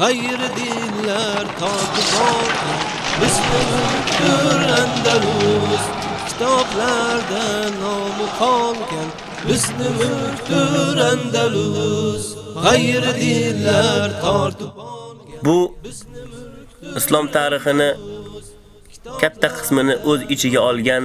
g'ayri dinlar totib olgan bizni mulkdir Andalus kitoblarda nomi qolgan bizni mulkdir Andalus g'ayri dinlar tortib olgan Bu islom tarixini katta qismini o'z ichiga olgan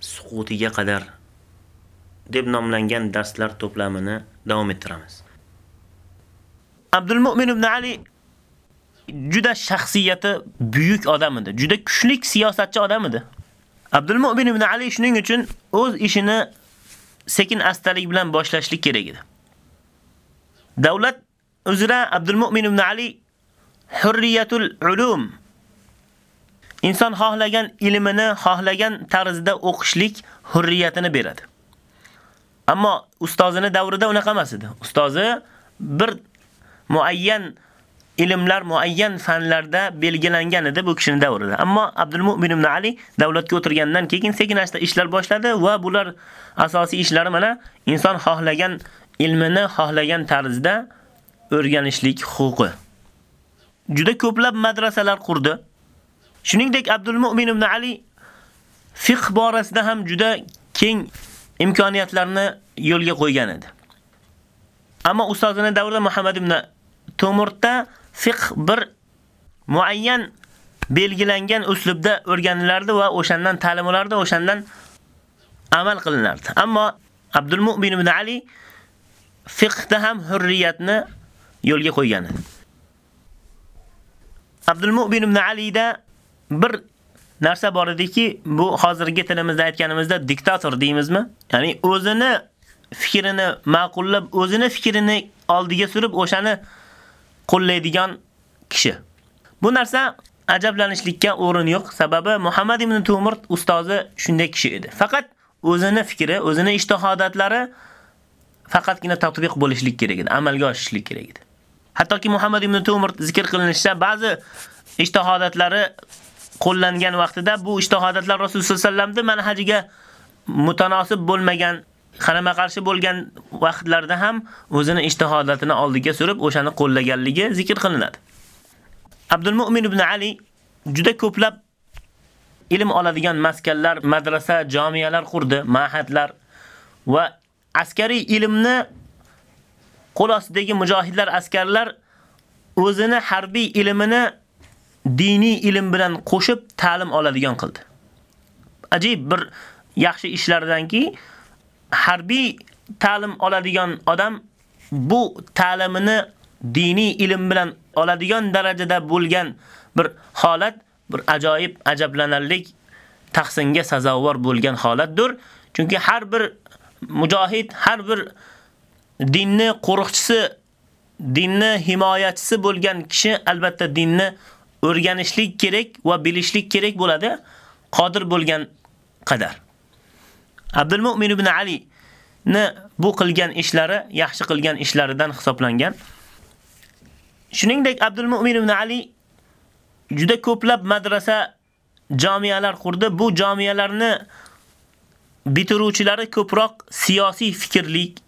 suqutiga qadar deb nomlangan darslar to'plamini davom ettiramiz. Abdul Mu'min ibn Ali juda shaxsiyati buyuk odam edi. Juda kuchli siyosatchi odam edi. Abdul Mu'min ibn Ali shuning uchun o'z ishini sekin astalik bilan boshlashlik kerak edi. Davlat uzra Abdul Mu'min ibn Ali hurriyatul ulum inson xohlagan ilmini xohlagan tarzda o'qishlik hurriyatini beradi. Ammo ustozini davrida unaqa emas edi. Ustozi bir muayyan ilmlar, muayyan fanlarda belgilangan edi bu kishining davrida. Ammo Abdul Mu'min ibn Ali davlatga o'tirgandan keyin sekin-asta ishlar boshladi va bular asosiy ishlari mana inson xohlagan ilmini xohlagan tarzda o'rganishlik huquqi. Juda ko'plab madrasalar qurdi. Shuningdek Abdul Mu'min ibn Ali fiqh borasida ham juda keng imkoniyatlarni yo'lga qo'ygan edi. Ammo ustozining davrida Muhammad ibn Tomurtda fiqh bir muayyan belgilangan uslubda o'rganilardi va o'shandan ta'lim olardi, o'shandan amal qilinardi. Ammo Abdul Mu'min ibn Ali fiqhda ham hurriyatni yo'lga qo'ygan edi. Abdul Mu'min ibn Alida bir narsa bor ediki, bu hozirgi tilimizda aytganimizda diktator deymizmi? Ya'ni o'zini fikrini ma'qullab, o'zini fikrini oldiga surib, o'shani qo'llaydigan kishi. Bu narsa ajablanishlikka o'rin yo'q, sababi Muhammad ibn Tumurt ustozi shunday kishi edi. Faqat o'zini fikri, o'zini ijtihodatlari faqatgina tatbiq bo'lishlik kerak edi, amalga oshishlik kerak edi. Hattoki Muhammad ibn Tumurt zikr qilinishicha ba'zi ijtihodatlari qo'llangan vaqtida bu ijtihodatlar Rasululloh sollallohu alayhi vasallamning manhajiga mutanosib bo'lmagan, qarama qarshi bo'lgan vaqtlarda ham o'zini ijtihodatini oldiga surib o'shani qo'llaganligi zikr qilinadi. Abdul Mu'min ibn Ali juda ko'plab ilm oladigan maskanlar, madrasa, jamiyalar qurdi, ma'hadlar va askariy ilmni qo'l ostidagi mujohidlar, askarlar o'zini harbiy ilmini diniy ilm bilan qo'shib ta'lim oladigan qildi. Ajib bir yaxshi ishlardanki, harbiy ta'lim oladigan odam bu ta'limini diniy ilm bilan oladigan darajada bo'lgan bir holat, bir ajoyib, ajablanarlik tahsinga sazovor bo'lgan holatdir. Chunki har bir mujohid, har bir dinni qo'riqchisi, dinni himoyachisi bo'lgan kishi albatta dinni o'rganishlik kerak va bilishlik kerak bo'ladi, qodir bo'lgan qadar. Abdul Mu'min ibn Ali ni bu qilgan ishlari yaxshi qilgan ishlaridan hisoblangan. Shuningdek Abdul Mu'min ibn Ali juda ko'plab madrasa, jamiyalar qurdi. Bu jamiyalarni bitiruvchilari ko'proq siyosiy fikrlik,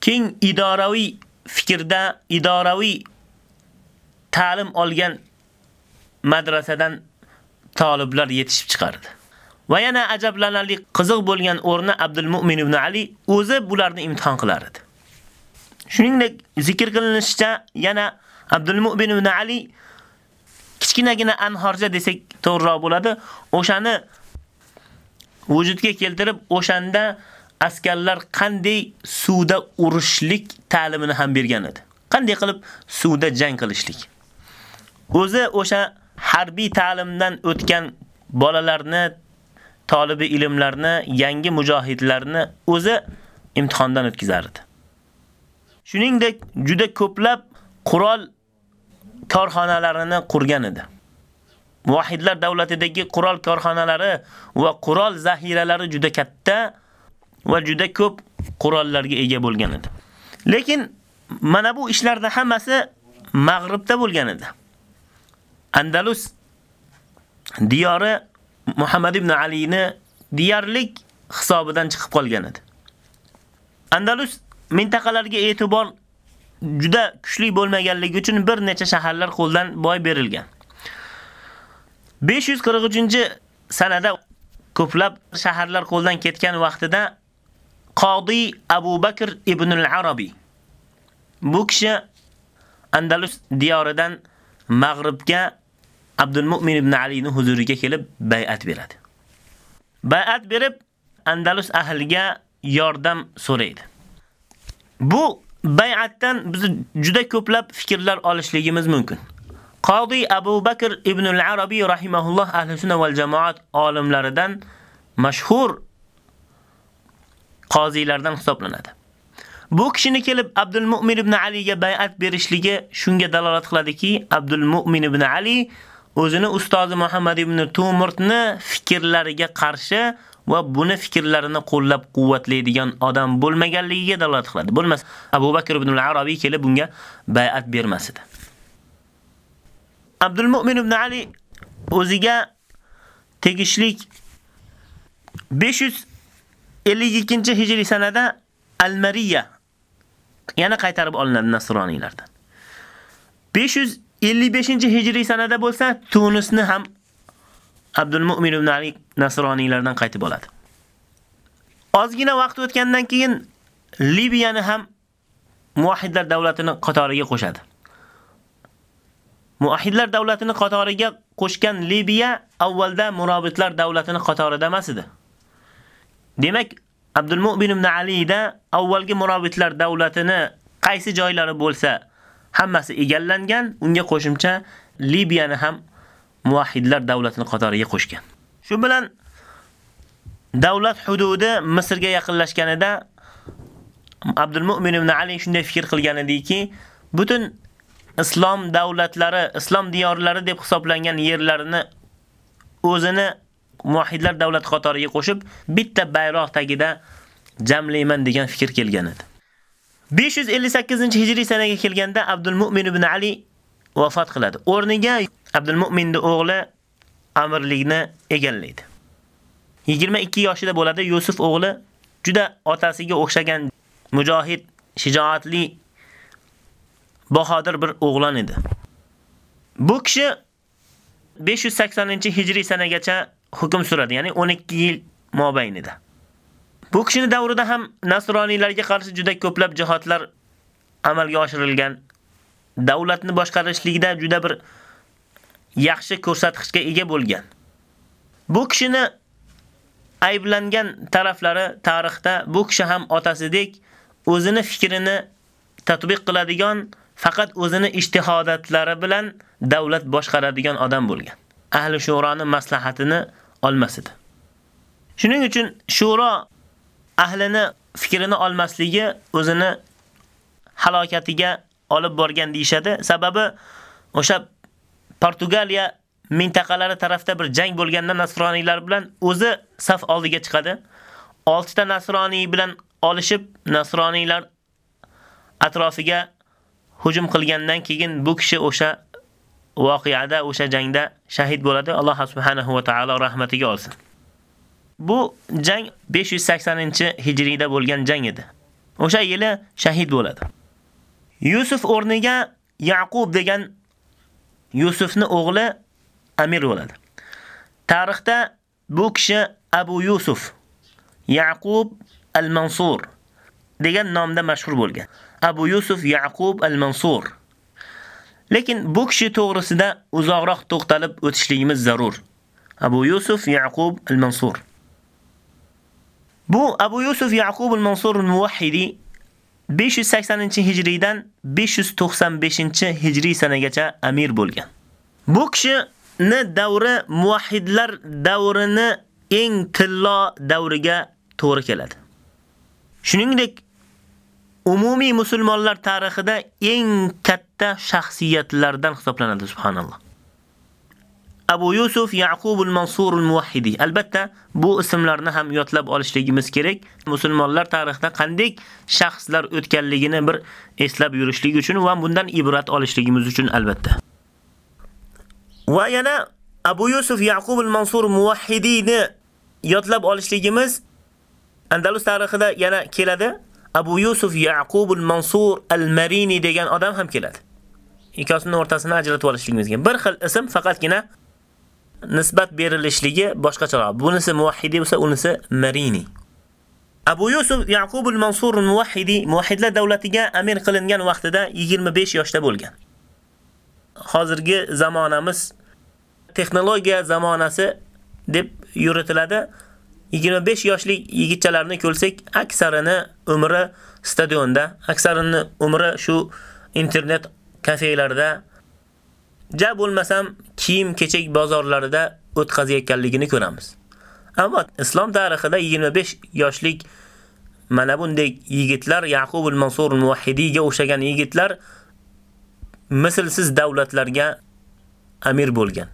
keng idoraviy fikrda idoraviy ta'lim olgan madrasadan taliblar yetishib chiqardi. Va yana ajablanarli qiziq bo'lgan o'rni Abdul Mu'min ibn Ali o'zi bularni imtihon qilar edi. Shuningdek, zikr qilinishicha yana Abdul Mu'min ibn Ali kichkinagina anhorja desak to'g'riroq bo'ladi. O'shani vujudga keltirib, o'shanda askarlar qanday suvda urushlik ta'limini ham bergan edi. Qanday qilib suvda jang qilishlik. O'zi o'sha harbiy ta'limdan o'tgan bolalarni, tolibi ilmlarni, yangi mujohidlarni o'zi imtihondan o'tkazardi. Shuningdek, juda ko'plab qurol korxonalarini qurgan edi. Muvahhidlar davlatidagi qurol korxonalari va qurol zaxiralari juda katta va juda ko'p qurollarga ega bo'lgan edi. Lekin mana bu ishlarda hammasi Mag'ribda bo'lgan edi. Andalus diyori Muhammad ibn Alini diyarlik hisobidan chiqib qolgan edi. Andalus mintaqalarga e'tibor juda kuchli bo'lmaganligi uchun bir necha shaharlar qo'ldan boy berilgan. 543-sanada ko'plab shaharlar qo'ldan ketgan vaqtida Qodi Abu Bakr ibn al-Arabi bu kishi Andalus diyoridan Mag'ribga Abdul Mu'min ibn Alining huzuriga kelib bay'at beradi. Bay'at berib Andalus ahliga yordam so'raydi. Bu bay'atdan biz juda ko'plab fikrlar olishligimiz mumkin. Qodi Abu Bakr ibn al-Arabi rahimahulloh ahli sunna val jamoat olimlaridan mashhur qozilardan hisoblanadi. Bu kishini kelib Abdul Mu'min ibn Aliga bay'at berishligi shunga dalolat qiladiki, Abdul Mu'min ibn Ali o'zini ustozi Muhammad ibn Tumurtni fikrlariga qarshi va buni fikrlarini qo'llab-quvvatlaydigan odam bo'lmaganligiga dalolat qiladi. Bo'lmas, Abu Bakr ibn al-Arabiy kelib bunga bay'at bermas edi. Abdul Mu'min ibn Ali o'ziga tegishlik 552-hijriy sanada Al-Mariya yana qaytarib olinadi nasroniylardan. 500 555-hijriy sanada bo'lsa Tunisni ham Abdul Mu'min ibn Ali nasroniylardan qaytib oladi. Ozgina vaqt o'tgandan keyin Libiyani ham muwahhidlar davlatini qatoriga qo'shadi. Muahidlar davlatini qatoriga qo'shgan Libiya avvalda murobitlar davlatini qatorida emas edi. Demak, Abdul Mu'min ibn Alida avvalgi murobitlar davlatini qaysi joylari bo'lsa, hammasi egallangan, unga qo'shimcha Libiyani ham muvahhidlar davlatini qatoriga qo'shgan. Shu bilan davlat hududi Misrga yaqinlashganida Abdul Mu'min ibn Ali shunday fikr qilgan ediki, butun islom davlatlari, islom diyorlari deb hisoblangan yerlarini o'zini muvahhidlar davlat qatoriga qo'shib, bitta bayroq tagida jamlayman degan fikr kelgan edi. 558-hijriy sanaga kelganda Abdul Mu'min ibn Ali vafot qiladi. O'rniga Abdul Mu'minning o'g'li amirlikni egallaydi. 22 yoshida bo'ladi Yusuf o'g'li juda otasiga o'xshagan mujohid, shijoatli bahodir bir o'g'lon edi. Bu kishi 580-hijriy sanagacha hukm suradi, ya'ni 12 yil mobaynida. Bu kishini davrida ham nasroniylarga qarshi juda ko'plab jihatlar amalga oshirilgan. Davlatni boshqarishlikda juda bir yaxshi ko'rsatkichga ega bo'lgan. Bu kishini ayblangan taraflari tarixda bu kishi ham otasidek o'zini fikrini tatbiq qiladigan faqat o'zini ijtihodatlari bilan davlat boshqaradigan odam bo'lgan. Ahli shuroni maslahatini olmas edi. Shuning uchun shuro ahlini fikrini olmasligi o'zini halokatiga olib borgan deyshadi. Sababi o'sha Portugaliya mintaqalari tarafda bir jang bo'lganda nasroniylar bilan o'zi saf oldiga chiqadi. 6 ta nasroniy bilan olishib, nasroniylar atrofiga hujum qilgandan keyin bu kishi o'sha voqeada, o'sha jangda shahid bo'ladi. Alloh subhanahu va taolo rahmatiga olsin. Bu jang 580-hijriyda bo'lgan jang edi. O'sha yili shahid bo'ladi. Yusuf o'rniga Yaqub degan Yusufni o'g'li amir bo'ladi. Tarixda bu kishi Abu Yusuf Yaqub al-Mansur degan nomda mashhur bo'lgan. Abu Yusuf Yaqub al-Mansur. Lekin bu kishi to'g'risida uzoqroq to'xtalib o'tishligimiz zarur. Abu Yusuf Yaqub al-Mansur. Bu Abu Yusuf Yaqub al-Mansur al-Muwahhidi 580-hijriydan 595-hijriy sanagacha amir bo'lgan. Bu kishini davri muvahhidlar davrini eng tillo davriga to'g'ri keladi. Shuningdek, umumiy musulmonlar tarixida eng katta shaxsiyatlardan hisoblanadi subhanalloh. Abu Yusuf Yaqub al-Mansur al-Muwahhidi. Albatta, bu ismlarni ham yodlab olishligimiz kerak. Musulmonlar tarixida qanday shaxslar o'tganligini bir eslab yurishlik uchun va bundan ibrat olishligimiz uchun albatta. Va yana Abu Yusuf Yaqub al-Mansur Muwahhidini yodlab olishligimiz Andalus tarixida yana keladi. Abu Yusuf Yaqub al-Mansur al-Marini degan odam ham keladi. Ikkosining o'rtasini ajratib olishligimiz kerak. Bir xil ism faqatgina nisbat berilishligi boshqacharoq. Bunisi muvahhidi bo'lsa, unisi Marini. Abu Yusuf Yaqub al-Mansur al-Muwahhidi muvahhidlar davlatiga amir qilingan vaqtida 25 yoshda bo'lgan. Hozirgi zamonamiz texnologiya zamonasi deb yuritiladi. 25 yoshlik yigitchalarni ko'rsak, aksarini umri stadionda, aksarini umri shu internet kafelarida, ja bo'lmasam kiyim-kechak bozorlarida o'tkazayotganligini ko'ramiz. Ammo islom tarixida 25 yoshlik mana bunday yigitlar Yaqub al-Mansur al-Muwahhidiga o'xshagan yigitlar mislsiz davlatlarga amir bo'lgan.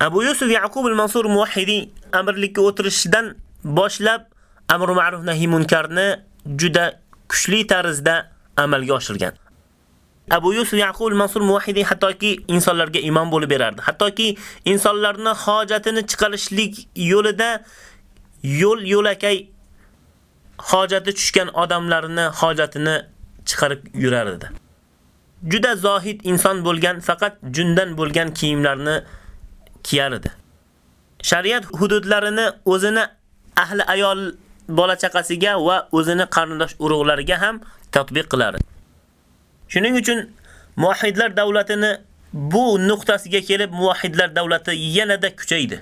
Abu Yusuf Yaqub al-Mansur al-Muwahhidi amirlikka o'tirishidan boshlab amr ma'ruf nahi munkarni juda kuchli tarzda amalga oshirgan. Abu Yusuf Yaqub Mansur Muwahhidi hattoki insonlarga imom bo'lib berardi. Hattoki insonlarni hojatini chiqarishlik yo'lida yo'l yo'lakay hojati tushgan odamlarni hojatini chiqarib yurar edi. Juda zohid inson bo'lgan, faqat jundan bo'lgan kiyimlarni kiyar edi. Shariat hududlarini o'zini ahli ayol bola chaqasiga va o'zini qarindosh urug'lariga ham tatbiq qilar. Shuning uchun muwahhidlar davlatini bu nuqtasiga kelib muwahhidlar davlati yanada kuchaydi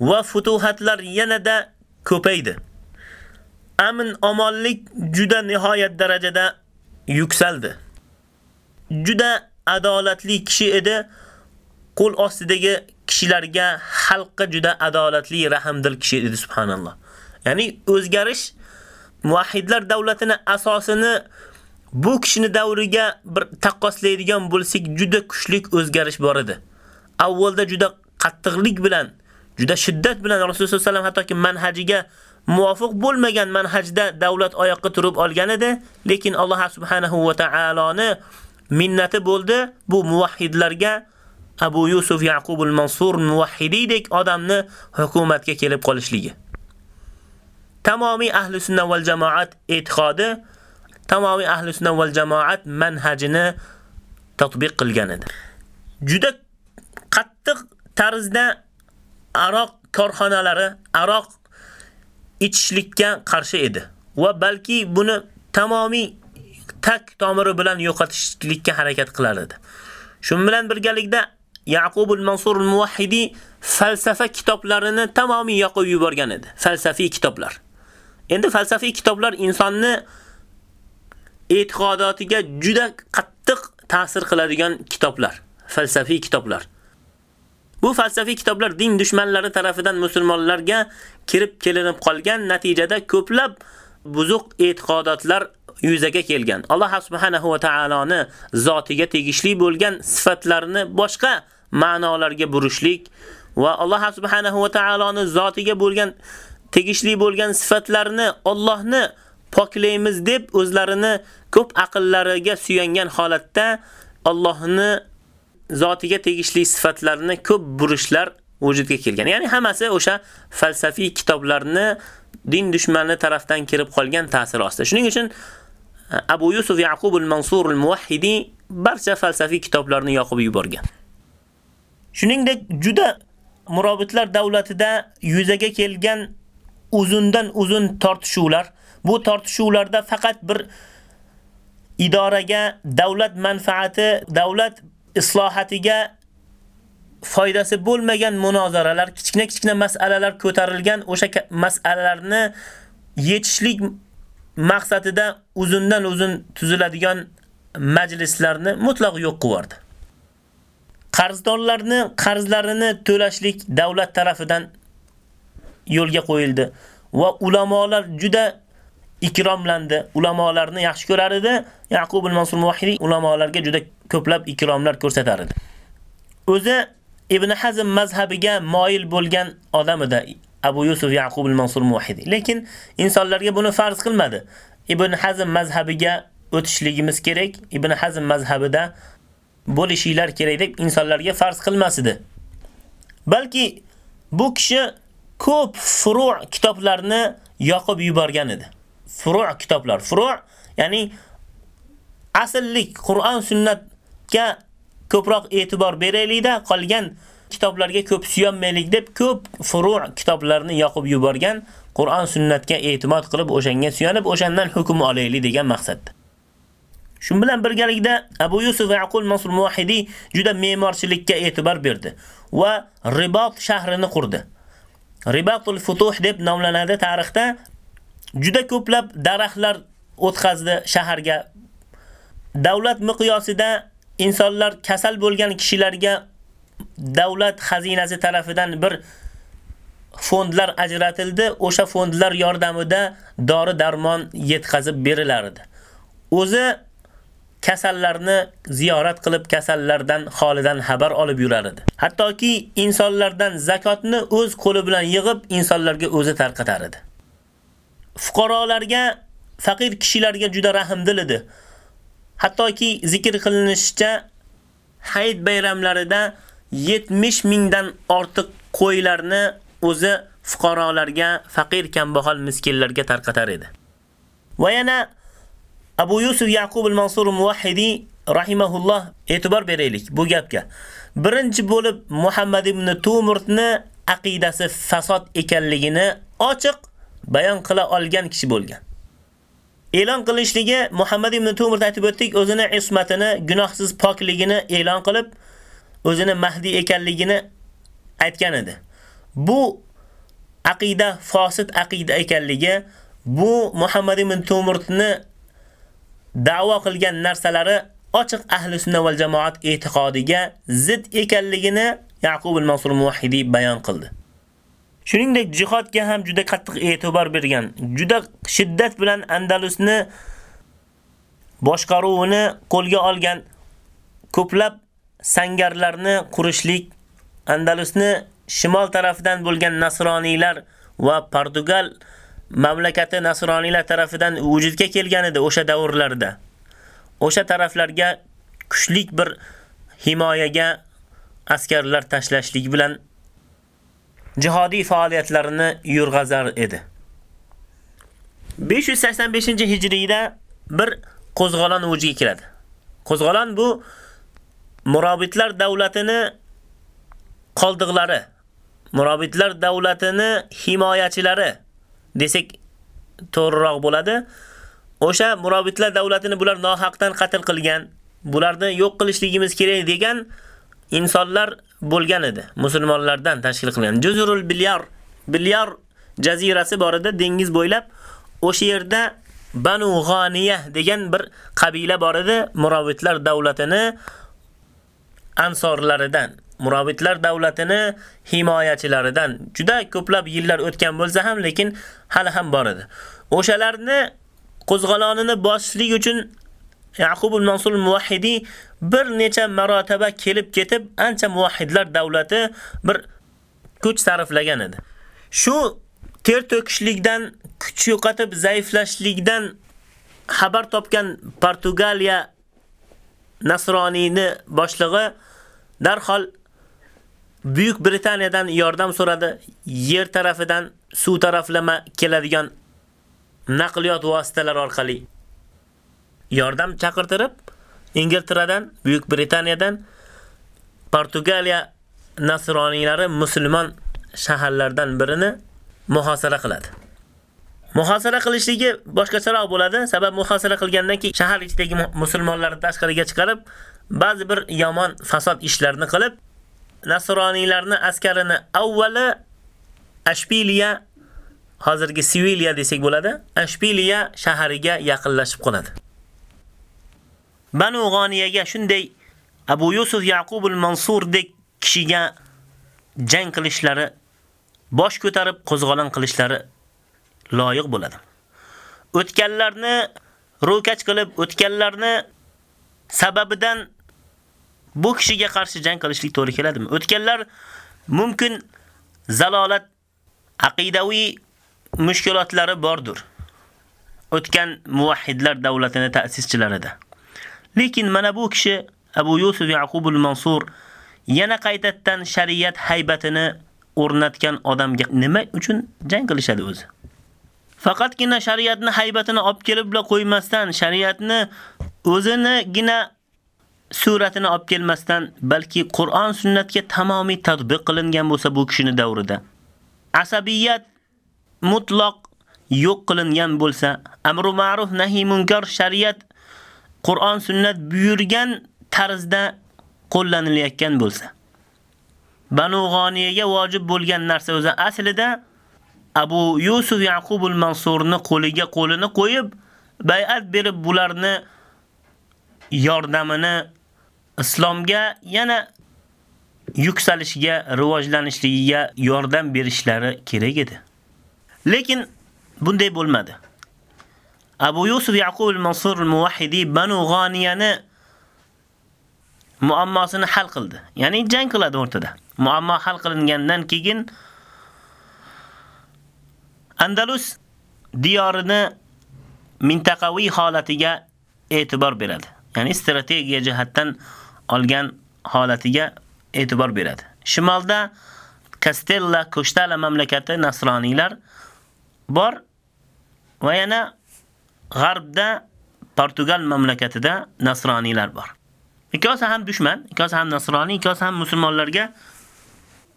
va futuhatlar yanada ko'paydi. Amn omonlik juda nihoyat darajada yuksaldi. Juda adolatli kishi edi. Qo'l ostidagi kishilarga xalqqa juda adolatli, rahmdil kishi edi subhanalloh. Ya'ni o'zgarish muwahhidlar davlatini asosini bu kishini davriga bir taqqoslaydigan bo'lsak, juda kuchli o'zgarish bor edi. Avvalda juda qattiqlik bilan, juda shiddat bilan Rasululloh sollallohu alayhi vasallam hattoki manhajiga muvofiq bo'lmagan manhajda davlat oyoqqa turib olgan edi, lekin Alloh subhanahu va taoloni minnati bo'ldi bu muvahhidlarga Abu Yusuf Yaqub al-Mansur muvahhididek odamni hukumatga kelib qolishligi. Tamomiy ahli sunna val jamoat e'tiqodi, tamomiy ahli sunna val jamoat manhajini tatbiq qilgan edi. Juda qattiq tarzda aroq korxonalari, aroq ichishlikka qarshi edi va balki buni tamomiy tak tomiri bilan yo'qotishlikka harakat qilar edi. Shun bilan birgalikda Yaqub al-Mansur al-Muwahhidi falsafa kitoblarini tamomiy yoqib yuborgan edi. Falsafiy kitoblar. Endi falsafiy kitoblar insonni e'tiqodotiga juda qattiq ta'sir qiladigan kitoblar, falsafiy kitoblar. Bu falsafiy kitoblar din dushmanlari tarafidan musulmonlarga kirib kelinib qolgan natijada ko'plab buzuq e'tiqodotlar yuzaga kelgan. Alloh subhanahu va taoloni zotiga tegishli bo'lgan sifatlarini boshqa ma'nolarga burishlik va Alloh subhanahu va taoloni zotiga bo'lgan tegishli bo'lgan sifatlarni Allohni poklaymiz deb o'zlarini ko'p aqllariga suyangan holatda Allohni zotiga tegishli sifatlarini ko'p burishlar vujudga kelgan. Ya'ni hammasi o'sha falsafiy kitoblarni din dushmani tarafdan kirib qolgan ta'sir ostida. Shuning uchun e, Abu Yusuf Yaqub al-Mansur al-Muwahhidi barcha falsafiy kitoblarni yoqib yuborgan. Shuningdek, juda murobitlar davlatida yuzaga kelgan uzundan uzun tortishuvlar, bu tortishuvlarda faqat bir idoraga, davlat manfaati, davlat islohatiga foydasi bo'lmagan munozaralar, kichkina-kichkina masalalar ko'tarilgan, o'sha masalalarni yechishlik maqsadida uzundan uzun tuziladigan majlislarni mutlaq yo'q qildi. Qarzdorlarni qarzlarini to'lashlik davlat tarafidan yo'lga qo'yildi va ulamolar juda ikromlandi. Ulamolarni yaxshi ko'rar edi. Yaqub al-Mansur Muwahhidi ulamolarga juda ko'plab ikromlar ko'rsatar edi. O'zi Ibn Hazm mazhabiga moyil bo'lgan odam edi. Abu Yusuf Yaqub al-Mansur Muwahhidi. Lekin insonlarga buni farz qilmadi. Ibn Hazm mazhabiga o'tishligimiz kerak. Ibn Hazm mazhabida bo'lishinglar kerak deb insonlarga farz qilmas edi. Balki bu kishi ko'p furu' kitoblarni yoqib yuborgan edi. Furu' kitoblar, furu' ya'ni asllik Qur'on sunnatga ko'proq e'tibor beraylikda, qolgan kitoblarga ko'p suyanmaylik deb ko'p furu' kitoblarni yoqib yuborgan, Qur'on sunnatga e'timod qilib o'shanga suyanib, o'shandan hukm olaylik degan maqsadda. Shun bilan birgalikda Abu Yusuf Aqul Mansur Muwahhidi juda me'morchilikka e'tibor berdi va Ribot shahrini qurdi. Ribatul Futuh deb nomlanadi tarixda. Juda ko'plab daraxtlar o'tkazdi shaharga. Davlat miqyosida insonlar kasal bo'lgan kishilarga davlat xazinasi tarafidan bir fondlar ajratildi. O'sha fondlar yordamida dori-darmon yetkazib berilardi. O'zi kasallarni ziyorat qilib kasallardan holidan xabar olib yurar edi. Hattoki insonlardan zakotni o'z qo'li bilan yig'ib insonlarga o'zi tarqatar edi. Fuqarolarga, faqir kishilarga juda rahmdil edi. Hattoki zikr qilinishicha hayit bayramlarida 70 mingdan ortiq qo'ylarni o'zi fuqarolarga, faqir kambag'al miskinlarga tarqatar edi. Va yana Abu Yusuf Yaqub al-Mansur Muwahhidi rahimahulloh e'tibor beraylik bu gapga. Birinchi bo'lib Muhammad ibn Tumurtni aqidasi fasod ekanligini ochiq bayon qila olgan kishi bo'lgan. E'lon qilishligi Muhammad ibn Tumur aytib o'tdik, o'zini ismatini, gunohsiz pokligini e'lon qilib, o'zini Mahdi ekanligini aytgan edi. Bu aqida fosit aqida ekanligi, bu Muhammad ibn Tumurni da'vo qilgan narsalari ochiq ahli sunna va jamoat e'tiqodiga zid ekanligini Yaqub al-Mansur Muwahhidi bayon qildi. Shuningdek, jihodga ham juda qattiq e'tibor bergan. Juda shiddat bilan Andalusni boshqaruvini qo'lga olgan ko'plab sangarlarni qurishlik Andalusni shimol tarafidan bo'lgan nasroniylar va Portugal mamlakati nasroniylar tarafidan vujudga kelgan edi o'sha davrlarda. O'sha taraflarga kuchlik bir himoyaga askarlar tashlashlik bilan jihodiy faoliyatlarini yurg'azar edi. 585-hijriyda bir qo'zg'olon vujudga keladi. Qo'zg'olon bu Murobitlar davlatini qoldiqlari, Murobitlar davlatini himoyachilari desak to'g'riroq bo'ladi. O'sha Murobitlar davlatini bular nohaqdan qatl qilgan, bularni yo'q qilishligimiz kerak degan insonlar bo'lgan edi. Musulmonlardan tashkil qilingan Juzurul Bilyar, Bilyar jazirasi bor edi dengiz bo'ylab. O'sha yerda Banu G'aniya degan bir qabila bor edi. Murovidlar davlatini ansorlaridan, Murovidlar davlatini himoyachilaridan juda ko'plab yillar o'tgan bo'lsa ham, lekin hali ham bor edi. O'shalarni qo'zg'alonini bosishlik uchun Yaqub al-Mansur Muwahhidi bir necha marotaba kelib ketib, ancha muvahhidlar davlati bir kuch sarflagan edi. Shu ter to'kishlikdan, kuch yo'qotib zaiflashlikdan xabar topgan Portugaliya Nasroniyni boshlig'i darhol Buyuk Britaniyadan yordam so'radi. Yer tarafidan suv taraflama keladigan naqliyot vositalari orqali yordam chaqirtirib, Ingiltaradan, Buyuk Britaniyadan Portugaliya nasroniylari musulmon shaharlardan birini muhosara qiladi. Muhosara qilishligi boshqacharoq bo'ladi. Sabab muhosara qilgandan keyin shahar ichidagi musulmonlarni tashqariga chiqarib, ba'zi bir yomon fasod ishlarni qilib, nasroniylarni askarini avvali Ashpiliya hozirgi Siviliya desak bo'ladi. Ashpiliya shahariga yaqinlashib qoladi. Banu G'oniyaga shunday Abu Yusuf Yaqub al-Mansurdek kishiga jang qilishlari, bosh ko'tarib qo'zg'olon qilishlari loyiq bo'ladi. O'tganlarni ro'kach qilib, o'tganlarni sababidan bu kishiga qarshi jang qilishlik to'g'ri keladimi? O'tganlar mumkin zalolat aqidaviy mushkulotlari bordir. O'tgan muvahhidlar davlatini ta'sischilarida. Lekin mana bu kishi Abu Yusuf Yaqub al-Mansur yana qaytadan shariat haybatini o'rnatgan odamga nima uchun jang qilishadi o'zi? Faqatgina shariatni haybatini olib kelib qo'ymasdan, shariatni o'zinigina suratini olib kelmasdan, balki Qur'on sunnatga tamomiy tatbiq qilingan bo'lsa bu kishining davrida. Asabiyat mutlaq yo'q qilingan bo'lsa, amru ma'ruf nahi munkar shariat Qur'on sunnat buyurgan tarzda qo'llanilayotgan bo'lsa. Banu G'oniyaga vojib bo'lgan narsa o'zi aslida Abu Yusuf Yaqubul Mansurni qo'liga qo'lini qo'yib, bay'at berib bularni yordamini islomga yana yuksalishiga, rivojlanishligiga yordam berishlari kerak edi. Lekin bunday bo'lmadi. Abu Yusuf Yaqub al-Mansur al-Muwahhidi Banu Ghaniyani muammosini hal qildi. Ya'ni jang qiladi o'rtada. Muammo hal qilingandan keyin Andalus diyorini mintaqaviy holatiga e'tibor beradi. Ya'ni strategiya jihatdan olgan holatiga e'tibor beradi. Shimolda Castella, Costello mamlakati nasroniylar bor va yana g'arbda Portugal mamlakatida nasroniylar bor. Ikkosi ham dushman, ikkosi ham nasroniy, ikkosi ham musulmonlarga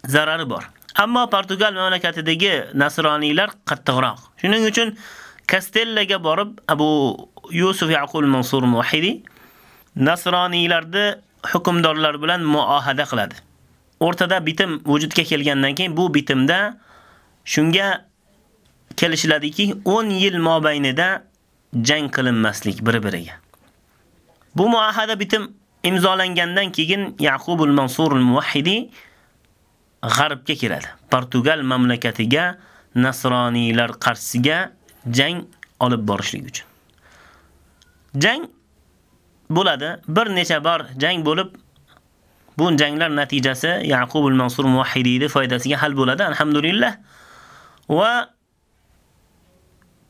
zarari bor. Ammo Portugal mamlakatidagi nasroniylar qattiqroq. Shuning uchun Castellaga borib Abu Yusuf Yaqul Mansur Muhidi nasroniylarni hukmdorlar bilan muohada qiladi. O'rtada bitim vujudga kelgandan keyin bu bitimda shunga kelishiladiki 10 yil mobaynida jang qilinmaslik bir-biriga. Bu muahada bitim imzolangandan keyin Yaqub al-Mansur al-Muwahhidi g'arbga kiradi. Portugal mamlakatiga nasroniylar qarshisiga jang olib borishlik uchun. Jang bo'ladi. Bir necha bor jang bo'lib bu janglar natijasi Yaqub al-Mansur Muwahhidi foydasiga hal bo'ladi, alhamdulillah. Va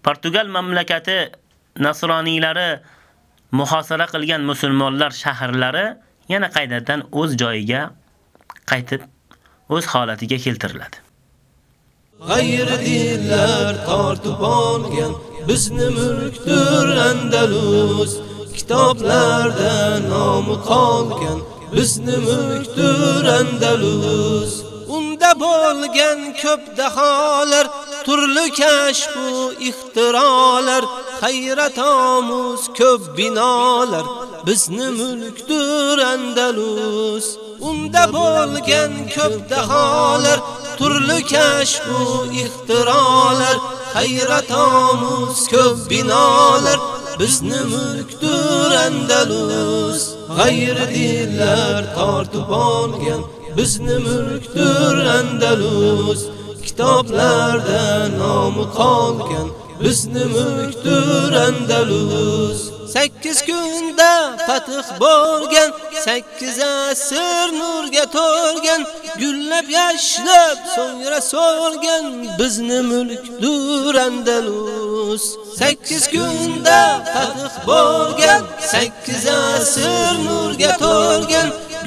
Portugal mamlakati nasroniylari muhosara qilgan musulmonlar shaharlari yana qaytadan o'z joyiga qaytib o'z holatiga keltiriladi. G'ayri dinlar tortib olgan bizni mulkdir Andalus. Kitoblarda nomi qolgan bizni mulkdir Andalus. Unda bo'lgan ko'p daholar, turli kashf ixtirolar, hayrat omuz ko'p binolar bizni mulkdir Andalus. Unda bo'lgan ko'p daholar, turli kashf ixtirolar, hayrat omuz ko'p binolar bizni mulkdir Andalus. G'ayri dillar tortib olgan bizni mulkdir Andalus. Kitoblarda nomi qolgan bizni mulkdir Andalus. 8 kunda fath bo'lgan, 8 asr nurga to'lgan, gullab yashnab so'ngra so'lgan bizni mulkdir Andalus. 8 kunda fath bo'lgan, 8 asr nurga to'lgan,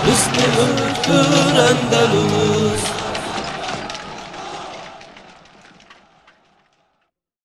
qolgan bizni mulkdir Andalus